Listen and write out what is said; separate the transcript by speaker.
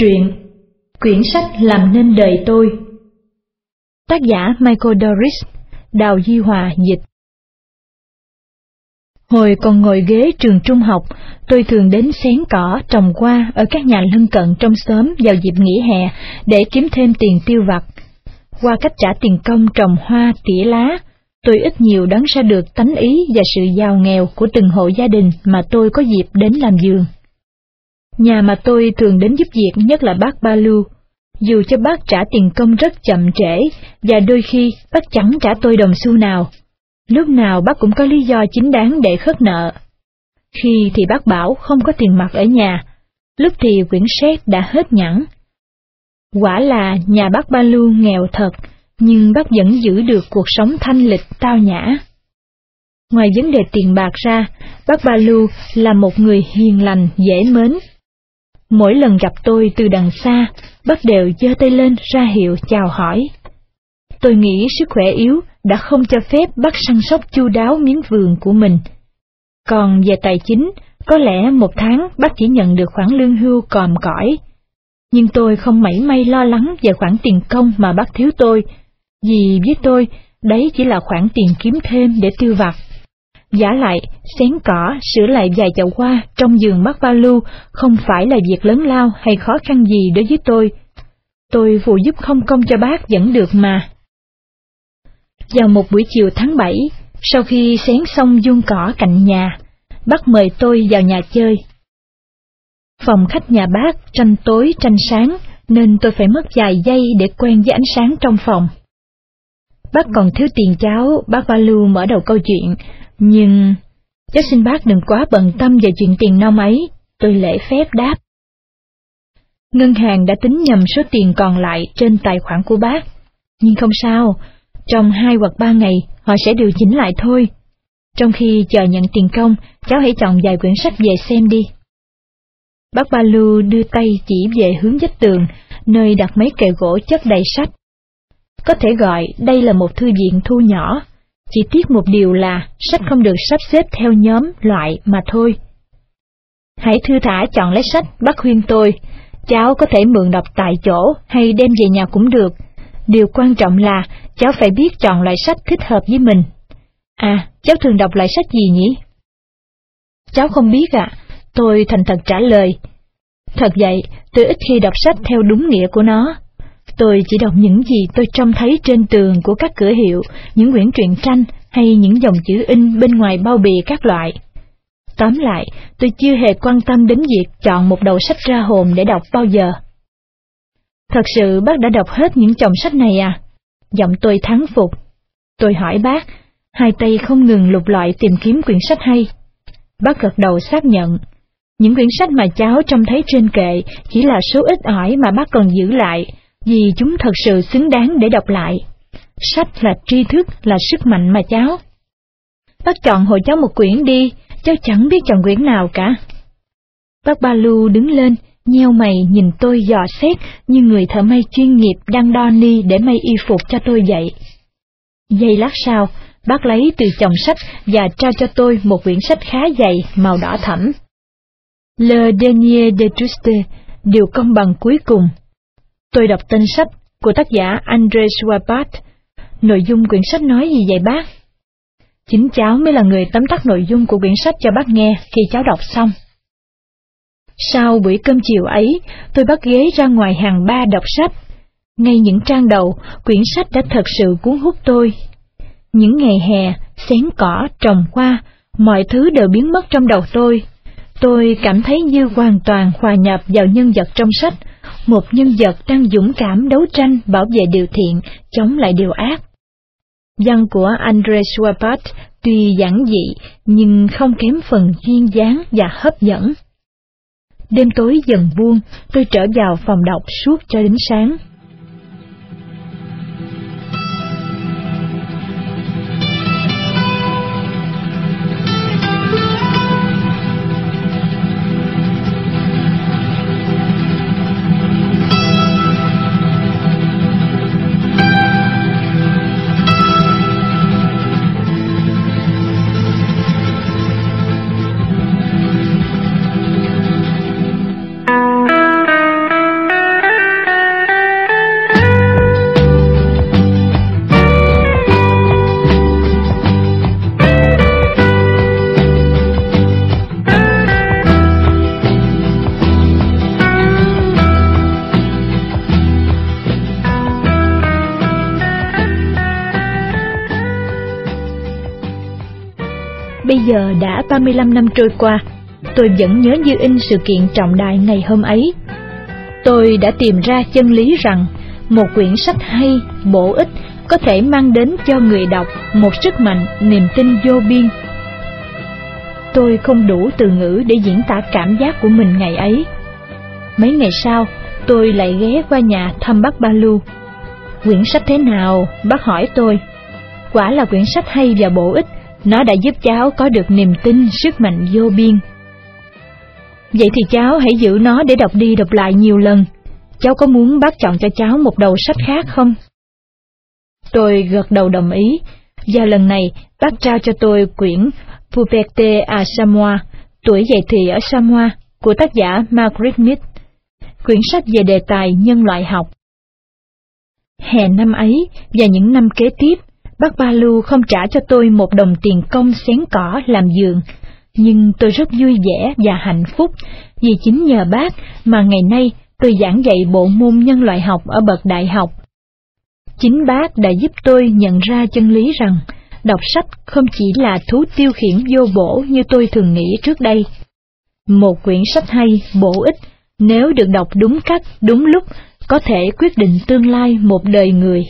Speaker 1: Truyện Quyển sách làm nên đời tôi Tác giả Michael Doris Đào Di Hòa dịch Hồi còn ngồi ghế trường trung học, tôi thường đến xén cỏ trồng hoa ở các nhà lân cận trong xóm vào dịp nghỉ hè để kiếm thêm tiền tiêu vặt. Qua cách trả tiền công trồng hoa, tỉa lá, tôi ít nhiều đoán ra được tánh ý và sự giàu nghèo của từng hộ gia đình mà tôi có dịp đến làm giường. Nhà mà tôi thường đến giúp việc nhất là bác Ba Lưu. Dù cho bác trả tiền công rất chậm trễ, và đôi khi bác chẳng trả tôi đồng xu nào. Lúc nào bác cũng có lý do chính đáng để khất nợ. Khi thì bác bảo không có tiền mặt ở nhà, lúc thì quyển xét đã hết nhẵn. Quả là nhà bác Ba Lưu nghèo thật, nhưng bác vẫn giữ được cuộc sống thanh lịch tao nhã. Ngoài vấn đề tiền bạc ra, bác Ba Lưu là một người hiền lành, dễ mến, Mỗi lần gặp tôi từ đằng xa, bác đều giơ tay lên ra hiệu chào hỏi. Tôi nghĩ sức khỏe yếu đã không cho phép bác săn sóc chu đáo miếng vườn của mình. Còn về tài chính, có lẽ một tháng bác chỉ nhận được khoản lương hưu còm cõi. Nhưng tôi không mảy may lo lắng về khoản tiền công mà bác thiếu tôi, vì với tôi, đấy chỉ là khoản tiền kiếm thêm để tiêu vặt. Giả lại, xén cỏ, sửa lại vài chậu hoa trong giường bác ba lưu không phải là việc lớn lao hay khó khăn gì đối với tôi. Tôi phụ giúp không công cho bác vẫn được mà. Vào một buổi chiều tháng 7, sau khi xén xong vuông cỏ cạnh nhà, bác mời tôi vào nhà chơi. Phòng khách nhà bác tranh tối tranh sáng, nên tôi phải mất vài giây để quen với ánh sáng trong phòng. Bác còn thiếu tiền cháo bác Ba Lưu mở đầu câu chuyện, nhưng, cháu xin bác đừng quá bận tâm về chuyện tiền nông ấy, tôi lễ phép đáp. Ngân hàng đã tính nhầm số tiền còn lại trên tài khoản của bác, nhưng không sao, trong hai hoặc ba ngày họ sẽ điều chỉnh lại thôi. Trong khi chờ nhận tiền công, cháu hãy chọn vài quyển sách về xem đi. Bác Ba Lưu đưa tay chỉ về hướng vách tường, nơi đặt mấy kệ gỗ chất đầy sách. Có thể gọi đây là một thư viện thu nhỏ, chỉ tiếc một điều là sách không được sắp xếp theo nhóm, loại mà thôi. Hãy thư thả chọn lấy sách, bác khuyên tôi. Cháu có thể mượn đọc tại chỗ hay đem về nhà cũng được. Điều quan trọng là cháu phải biết chọn loại sách thích hợp với mình. À, cháu thường đọc loại sách gì nhỉ? Cháu không biết ạ, à. tôi thành thật trả lời. Thật vậy, tôi ít khi đọc sách theo đúng nghĩa của nó. Tôi chỉ đọc những gì tôi trông thấy trên tường của các cửa hiệu, những quyển truyện tranh hay những dòng chữ in bên ngoài bao bì các loại. Tóm lại, tôi chưa hề quan tâm đến việc chọn một đầu sách ra hồn để đọc bao giờ. Thật sự bác đã đọc hết những chồng sách này à? Giọng tôi thắng phục. Tôi hỏi bác, hai tay không ngừng lục lọi tìm kiếm quyển sách hay. Bác gật đầu xác nhận. Những quyển sách mà cháu trông thấy trên kệ chỉ là số ít ỏi mà bác còn giữ lại, vì chúng thật sự xứng đáng để đọc lại. Sách là tri thức, là sức mạnh mà cháu. Bác chọn hộ cháu một quyển đi, cháu chẳng biết chọn quyển nào cả. Bác Ba Lu đứng lên, nheo mày nhìn tôi dò xét như người thợ may chuyên nghiệp đang đo ni để may y phục cho tôi vậy. Giây lát sau, bác lấy từ chồng sách và trao cho tôi một quyển sách khá dày màu đỏ thẫm. Le Dernier de Truste, điều công bằng cuối cùng, Tôi đọc tên sách của tác giả Andre Schwabart. Nội dung quyển sách nói gì vậy bác? Chính cháu mới là người tóm tắt nội dung của quyển sách cho bác nghe khi cháu đọc xong. Sau buổi cơm chiều ấy, tôi bắt ghế ra ngoài hàng ba đọc sách. Ngay những trang đầu, quyển sách đã thật sự cuốn hút tôi. Những ngày hè, xén cỏ, trồng hoa, mọi thứ đều biến mất trong đầu tôi. Tôi cảm thấy như hoàn toàn hòa nhập vào nhân vật trong sách, một nhân vật đang dũng cảm đấu tranh bảo vệ điều thiện, chống lại điều ác. Văn của Andre Schwabart tuy giản dị nhưng không kém phần duyên dáng và hấp dẫn. Đêm tối dần buông, tôi trở vào phòng đọc suốt cho đến sáng. Bây giờ đã 35 năm trôi qua, tôi vẫn nhớ như in sự kiện trọng đại ngày hôm ấy. Tôi đã tìm ra chân lý rằng một quyển sách hay, bổ ích có thể mang đến cho người đọc một sức mạnh, niềm tin vô biên. Tôi không đủ từ ngữ để diễn tả cảm giác của mình ngày ấy. Mấy ngày sau, tôi lại ghé qua nhà thăm bác Ba Lu. Quyển sách thế nào? Bác hỏi tôi. Quả là quyển sách hay và bổ ích, nó đã giúp cháu có được niềm tin, sức mạnh vô biên. Vậy thì cháu hãy giữ nó để đọc đi đọc lại nhiều lần. Cháu có muốn bác chọn cho cháu một đầu sách khác không? Tôi gật đầu đồng ý, và lần này bác trao cho tôi quyển Puberté à Samoa, tuổi dậy thì ở Samoa, của tác giả Margaret Mead, quyển sách về đề tài nhân loại học. Hè năm ấy và những năm kế tiếp, bác Ba Lu không trả cho tôi một đồng tiền công xén cỏ làm giường, nhưng tôi rất vui vẻ và hạnh phúc vì chính nhờ bác mà ngày nay tôi giảng dạy bộ môn nhân loại học ở bậc đại học. Chính bác đã giúp tôi nhận ra chân lý rằng đọc sách không chỉ là thú tiêu khiển vô bổ như tôi thường nghĩ trước đây. Một quyển sách hay, bổ ích, nếu được đọc đúng cách, đúng lúc, có thể quyết định tương lai một đời người.